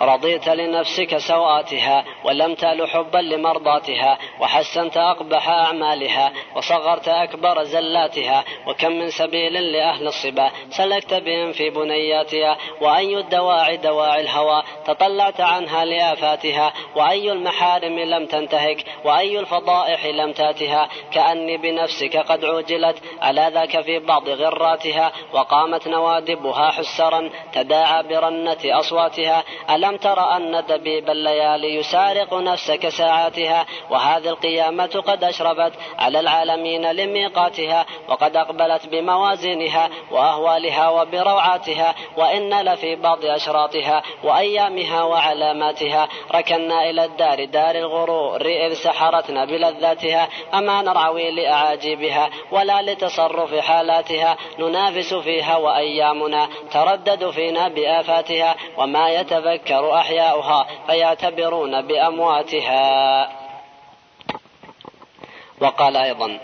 رضيت لنفسك سوآتها ولم تأل حبا لمرضاتها وحسنت أقبح أعمالها وصغرت أكبر زلاتها وكم من سبيل لأهل الصبا سلكت بهم في بنياتها وأي الدواعي دواعي الهوى تطلعت عنها لآفاتها وأي المحارم لم تنتهك وأي الفضائح لم تاتها كأني بنفسك قد عوجلت على ذاك في بعض غراتها وقامت نوادبها حسرا تداعى برنة أصواتها ألم تر أن دبيب الليالي يسارق نفسك ساعاتها وهذه القيامة قد أشرفت على العالمين لميقاتها وقد أقبلت بموازينها وأهوالها وبروعاتها وإن لفي بعض أشراطها وأيامها وعلاماتها. ركنا إلى الدار دار الغرور إذ سحرتنا بلذاتها. أما نرعوي لأعاجيبها ولا لتصرف حالاتها ننافس فيها وأيامنا تردد فينا بآفاتها وما يتذكر تذكر أحياؤها فيعتبرون بأمواتها. وقال أيضا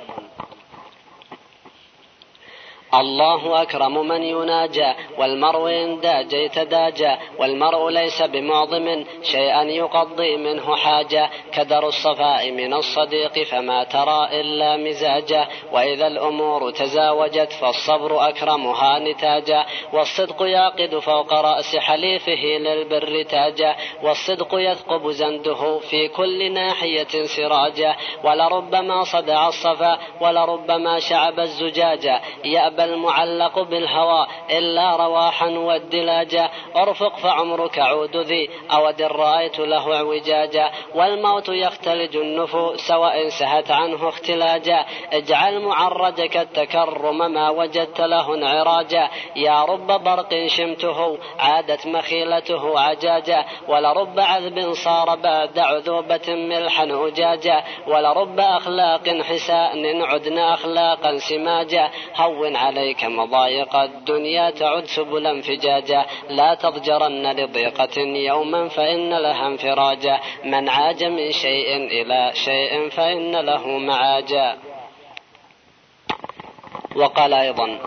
الله أكرم من يناجى والمرء إن داج يتداجى والمرء ليس بمعظم شيئا يقضي منه حاجة كدر الصفاء من الصديق فما ترى إلا مزاجا وإذا الأمور تزاوجت فالصبر أكرمها نتاجا والصدق يعقد فوق رأس حليفه للبر تاجا والصدق يثقب زنده في كل ناحية سراجا ولربما صدع الصفا ولربما شعب الزجاجا يأبى المعلق بالهوى إلا رواحا والدلاجا ارفق فعمرك عود ذي أود رأيت له اعوجاجا. والموت يختلج النفوس وإن سهت عنه اختلاجا. اجعل معرجك التكرم ما وجدت له انعراجا. يا رب برق شمته عادت مخيلته عجاجا. ولرب عذب صار بعد عذوبة ملحا أجاجا ولرب أخلاق حسان عدن أخلاقا سماجا. هون عليك مضايق الدنيا تعد سبل انفجاجا لا تضجرن لضيقة يوما فإن لها انفراجا. من عاج من شيء إلى شيء فإن له معاجا. وقال أيضا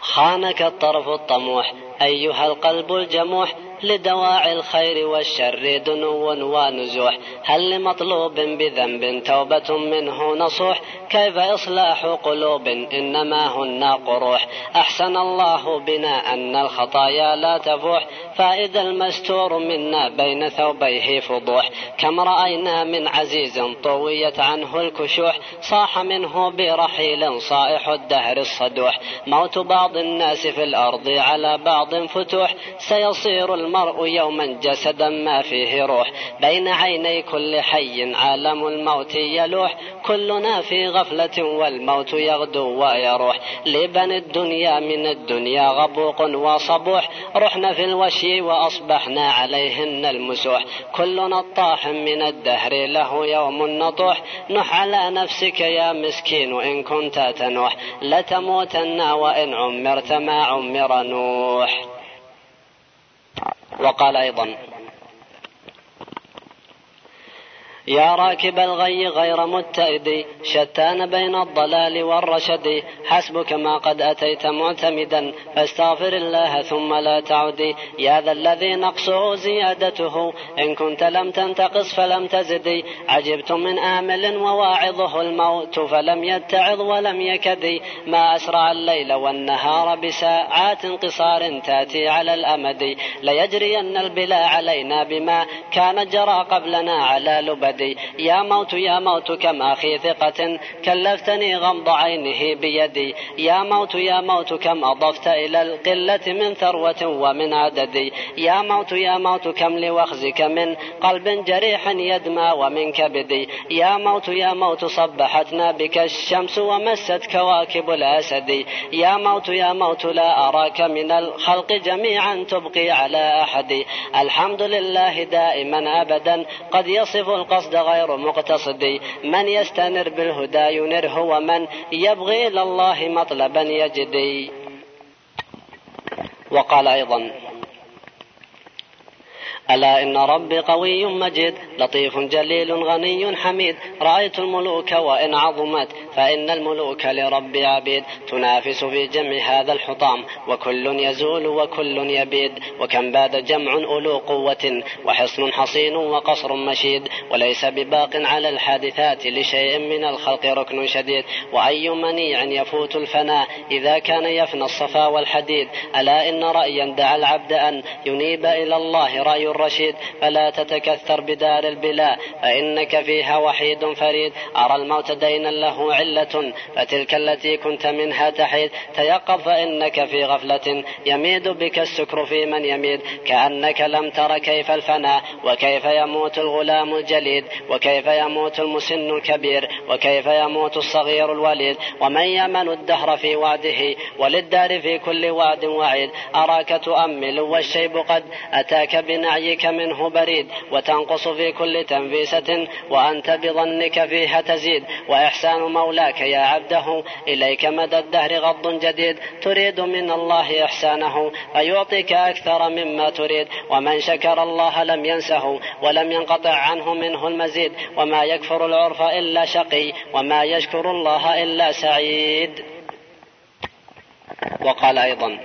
خانك الطرف الطموح أيها القلب الجموح لدواعي الخير والشر دنو ونزوح هل لمطلوب بذنب توبة منه نصوح؟ كيف إصلاح قلوب إنما هن قروح؟ أحسن الله بنا أن الخطايا لا تفوح فإذا المستور منا بين ثوبيه فضوح. كم رأينا من عزيز طويت عنه الكشوح صاح منه برحيل صائح الدهر الصدوح. موت بعض الناس في الأرض على بعض فتوح سيصير المرء يوما جسدا ما فيه روح. بين عيني كل حي عالم الموت يلوح. كلنا في غفلة والموت يغدو ويروح. لبن الدنيا من الدنيا غبوق وصبوح. رحنا في الوشي وأصبحنا عليهن المسوح. كل نطاح من الدهر له يوم نطوح. نح على نفسك يا مسكين إن كنت تنوح. لتموتن وإن عمرت ما عمر نوح. وقال أيضا يا راكب الغي غير متئد شتان بين الضلال والرشد. حسبك ما قد أتيت معتمدا فاستغفر الله ثم لا تعدي يا ذا الذي نقصه زيادته إن كنت لم تنتقص فلم تزدي عجبت من آمل وواعظه الموت فلم يتعظ ولم يكدي ما أسرع الليل والنهار بساعات قصار تأتي على الأمد. ليجرين البلا علينا بما كان جرى قبلنا على لبد. يدي يا موت يا موت كم أخي ثقة كلفتني غمض عينه بيدي يا موت يا موت كم أضفت إلى القلة من ثروة ومن عدد يا موت يا موت كم لوخزك من قلب جريح يدمى ومن كبد يا موت يا موت صبحتنا بك الشمس ومست كواكب الأسد يا موت يا موت لا أراك من الخلق جميعا تبقي على أحد الحمد لله دائما أبدا قد يصف القصد القصد غير مقتصد من يستنر بالهدى ينره ومن يبغي إلى الله مطلبا يجدي. وقال أيضا ألا إن ربي قوي مجيد لطيف جليل غني حميد. رأيت الملوك وإن عظمت فإن الملوك لرب عبيد. تنافس في جمع هذا الحطام وكل يزول وكل يبيد. وكم باد جمع أولو قوة وحصن حصين وقصر مشيد. وليس بباق على الحادثات لشيء من الخلق ركن شديد. وأي منيع يفوت الفناء إذا كان يفنى الصفا والحديد. ألا إن رأيا دعا العبد أن ينيب إلى الله رأي الرشيد فلا تتكثر بدار البلاء فإنك فيها وحيد فريد. أرى الموت دينا له علة فتلك التي كنت منها تحيد. تيقظ فإنك في غفلة يميد بك السكر في من يميد. كأنك لم تر كيف الفناء وكيف يموت الغلام الجليد وكيف يموت المسن الكبير وكيف يموت الصغير الوليد. ومن يمن الدهر في وعده وللدار في كل وعد وعيد. أراك تؤمل والشيب قد أتاك بنعيك منه بريد وتنقص في كل تنفيسة وأنت بظنك فيها تزيد. وإحسان مولاك يا عبده إليك مدى الدهر غض جديد. تريد من الله إحسانه فيعطيك أكثر مما تريد. ومن شكر الله لم ينسه ولم ينقطع عنه منه المزيد. وما يكفر العرف إلا شقي وما يشكر الله إلا سعيد. وقال أيضا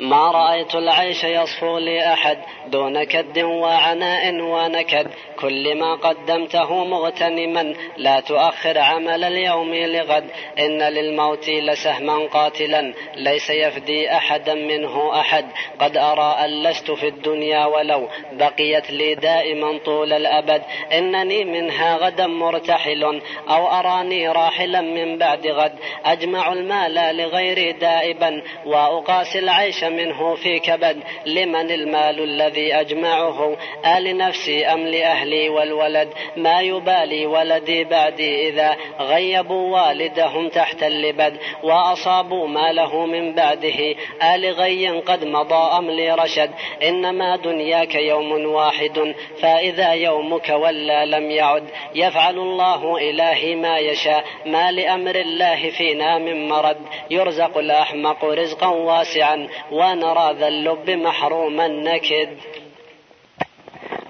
ما رأيت العيش يصفو لي أحد دون كد وعناء ونكد. كل ما قدمته مغتنما لا تؤخر عمل اليوم لغد. إن للموت لسهما قاتلا ليس يفدي أحدا منه أحد. قد أرى أن لست في الدنيا ولو بقيت لي دائما طول الأبد. إنني منها غدا مرتحل أو أراني راحلا من بعد غد. أجمع المال لغيري دائبا وأقاسي العيش منه في كبد. لمن المال الذي أجمعه؟ آل نفسي أم لأهلي والولد؟ ما يبالي ولدي بعدي إذا غيبوا والدهم تحت اللبد وأصابوا ماله من بعده. آل غي قد مضى أم لرشد إنما دنياك يوم واحد فإذا يومك ولا لم يعد. يفعل الله إلهي ما يشاء. ما لأمر الله فينا من مرد. يرزق الأحمق رزقا واسعا. ونرى ذا اللب محروما نكد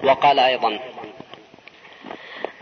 وقال أيضا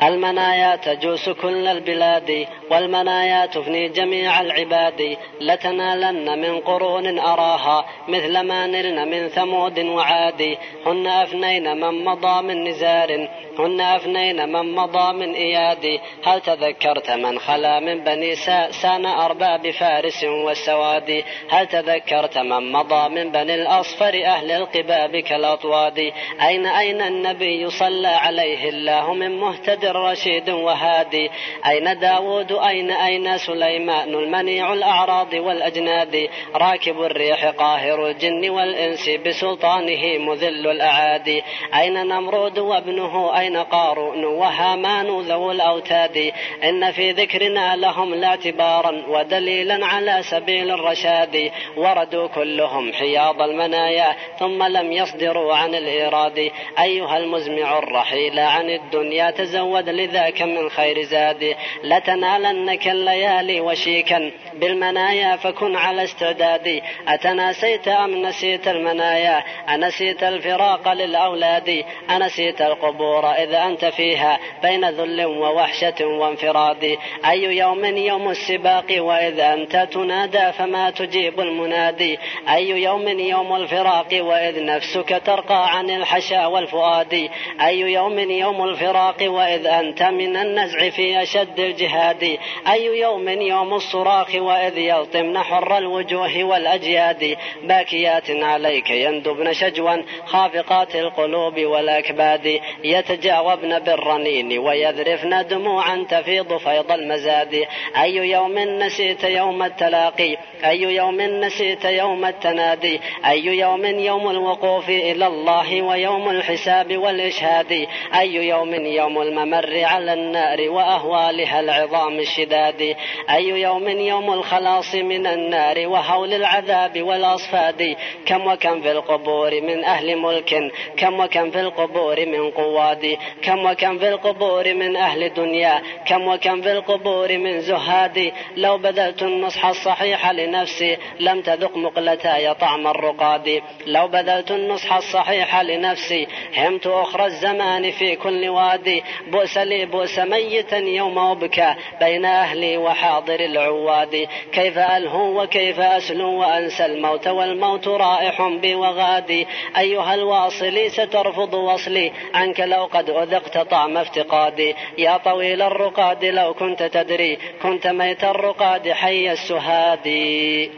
المنايا تجوس كل البلاد والمنايا تفني جميع العباد. لتنالن من قرون أراها مثل ما نلن من ثمود وعاد. هن أفنين من مضى من نزار هن أفنين من مضى من إياد. هل تذكرت من خلا من بني سان أرباب فارس والسواد؟ هل تذكرت من مضى من بني الأصفر أهل القباب كالأطواد؟ أين أين النبي صلى عليه الله من مهتد رشيد وهادي. أين داود؟ أين أين سليمان المنيع الأعراض والأجناد؟ راكب الريح قاهر الجن والإنس بسلطانه مذل الأعادي أين نمرود وابنه؟ أين قارون وهامان ذو الأوتاد؟ إن في ذكرنا لهم لاعتبارا ودليلا على سبيل الرشاد. وردوا كلهم حياض المنايا ثم لم يصدروا عن الإيراد. أيها المزمع الرحيل عن الدنيا تزود لذاك من خير زاد. لتنالنك الليالي وشيكا بالمنايا فكن على استعداد. أتناسيت أم نسيت المنايا؟ أنسيت الفراق للأولاد؟ أنسيت القبور إذا أنت فيها بين ذل ووحشة وانفراد. أي يوم يوم السباق وإذا أنت تنادى فما تجيب المنادي؟ أي يوم يوم الفراق وإذ نفسك ترقى عن الحشا والفؤاد؟ أي يوم يوم الفراق وإذ أنت من النزع في أشد الجهاد. أي يوم يوم الصراخ وإذ يلطمن حر الوجوه والأجياد. باكيات عليك يندبن شجوا خافقات القلوب والأكباد. يتجاوبن بالرنين ويذرفن دموعا تفيض فيض المزاد. أي يوم نسيت يوم التلاقي. أي يوم نسيت يوم التنادي أي يوم يوم الوقوف إلى الله ويوم الحساب والإشهاد. أي يوم يوم الممر على النار وأهوالها العظام الشداد. أي يوم يوم الخلاص من النار وهول العذاب والأصفاد. كم وكم في القبور من أهل ملك. كم وكم في القبور من قواد. كم وكم في القبور من أهل دنيا. كم وكم في القبور من زهاد. لو بذلت النصح الصحيح لنفسي لم تذق مقلتاي طعم الرقاد. لو بذلت النصح الصحيح لنفسي همت أخرى الزمان في كل وادي بؤس لي بؤس ميتا يوم أبكى بين أهلي وحاضر العواد. كيف ألهو وكيف أسلو وأنسى الموت والموت رائح بي وغادي. أيها الواصلي سترفض وصلي عنك لو قد أذقت طعم افتقادي. يا طويل الرقاد لو كنت تدري كنت ميت الرقاد حي السهادي.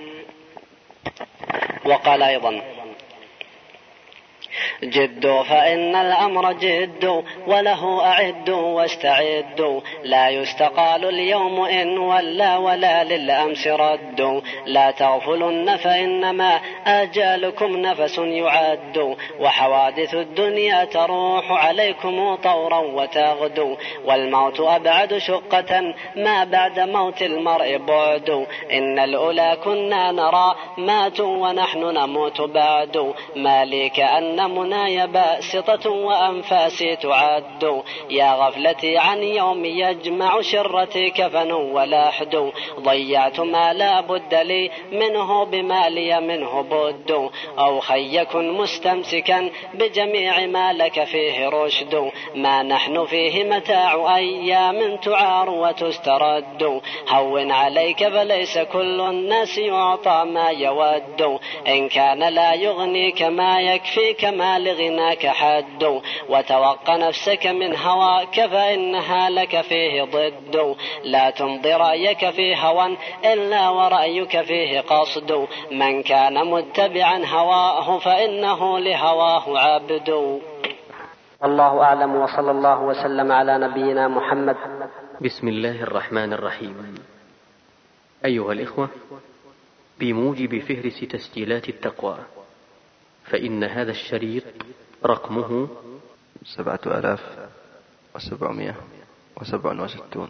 وقال أيضا جدوا فإن الأمر جد وله أعدوا واستعدوا لا يستقال اليوم إن ولا ولا للأمس ردوا لا تغفلن فإنما آجالكم نفس يعد. وحوادث الدنيا تروح عليكم طورا وتغدو والموت أبعد شقة ما بعد موت المرء بعد. إن الأولى كنا نرى ماتوا ونحن نموت بعد. ما لي كأن مناي باسطة وأنفاسي تعد. يا غفلتي عن يوم يجمع شرتي كفن ولاحد ضيعت ما لا بد لي منه بما لي منه بد. أو خيكن مستمسكا بجميع ما لك فيه رشد. ما نحن فيه متاع أيام تعار وتسترد. هون عليك فليس كل الناس يعطى ما يود. إن كان لا يغنيك ما يكفيك ما لغناك حد وتوق نفسك من هواك فإنها لك فيه ضد. لا تمضي رأيك في هوى إلا ورأيك فيه قصد. من كان متبعا هواه فإنه لهواه عبد. الله أعلم وصلى الله وسلم على نبينا محمد. بسم الله الرحمن الرحيم. أيها الإخوة بموجب فهرس تسجيلات التقوى فإن هذا الشريط رقمه سبعة آلاف وسبعمائة وسبع وستون.